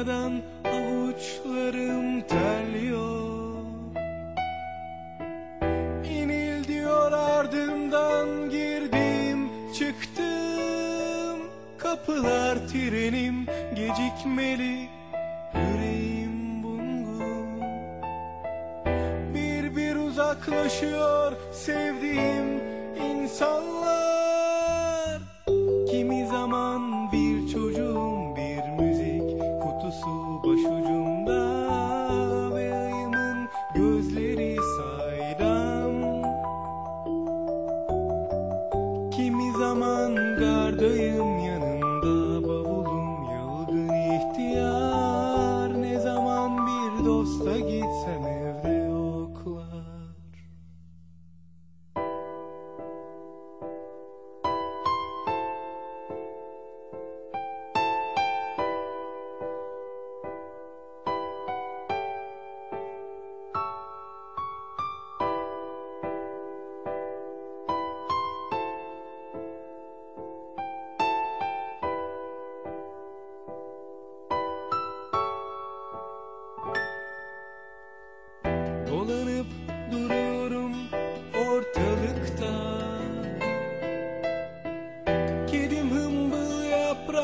durmadan avuçlarım terliyor. İnil diyor ardımdan girdim çıktım. Kapılar trenim gecikmeli yüreğim bungun Bir bir uzaklaşıyor sevdiğim insanlar. Who's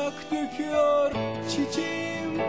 yaprak döküyor çiçeğim.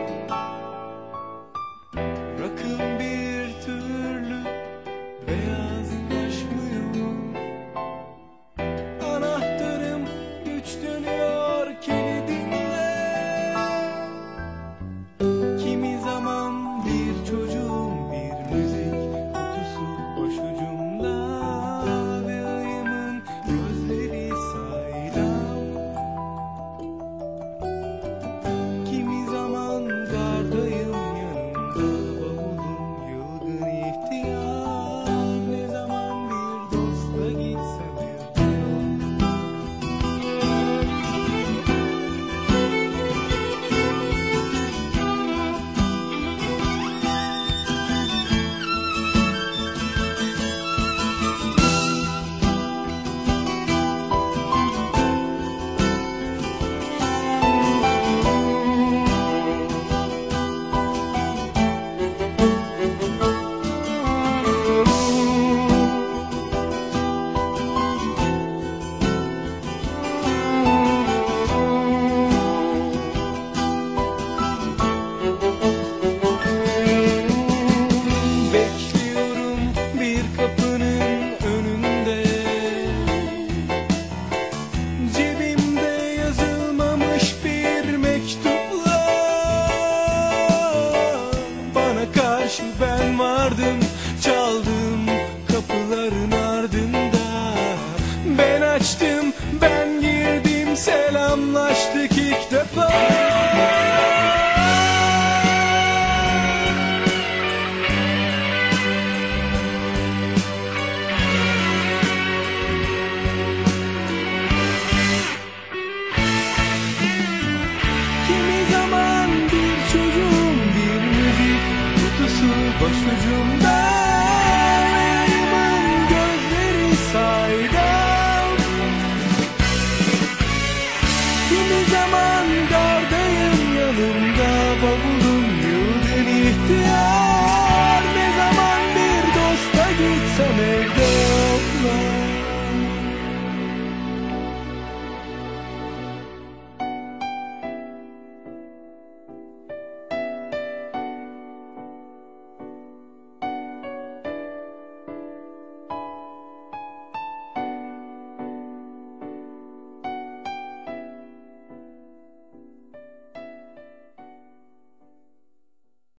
Başucumda iman gözleri saydam Kimi zaman dardayım yanımda bavulum